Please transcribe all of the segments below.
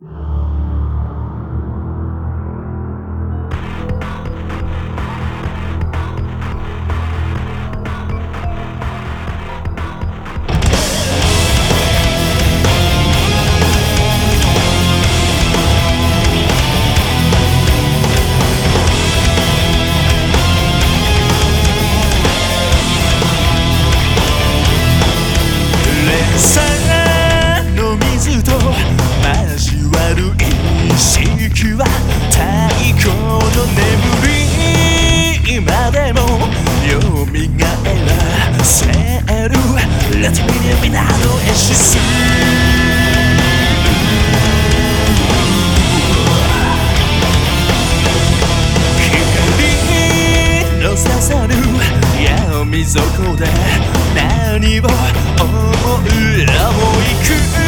you そこで何を思う思いく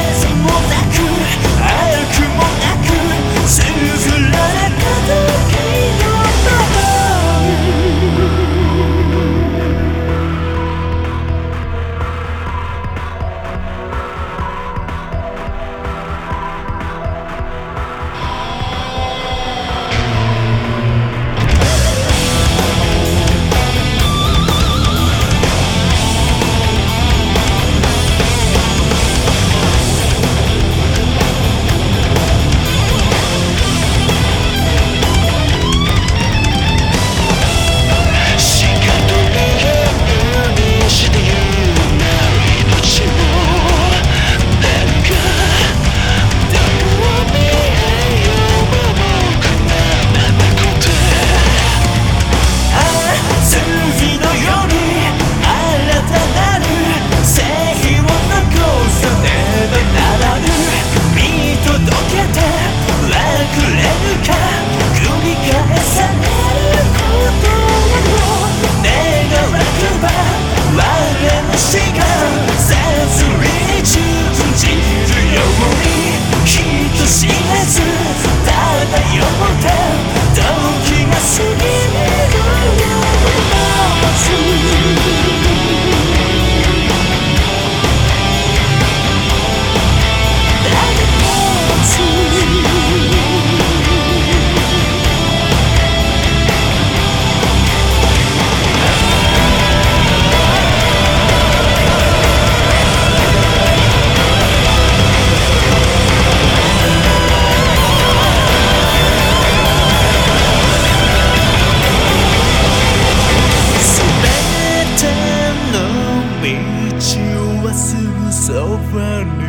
so funny.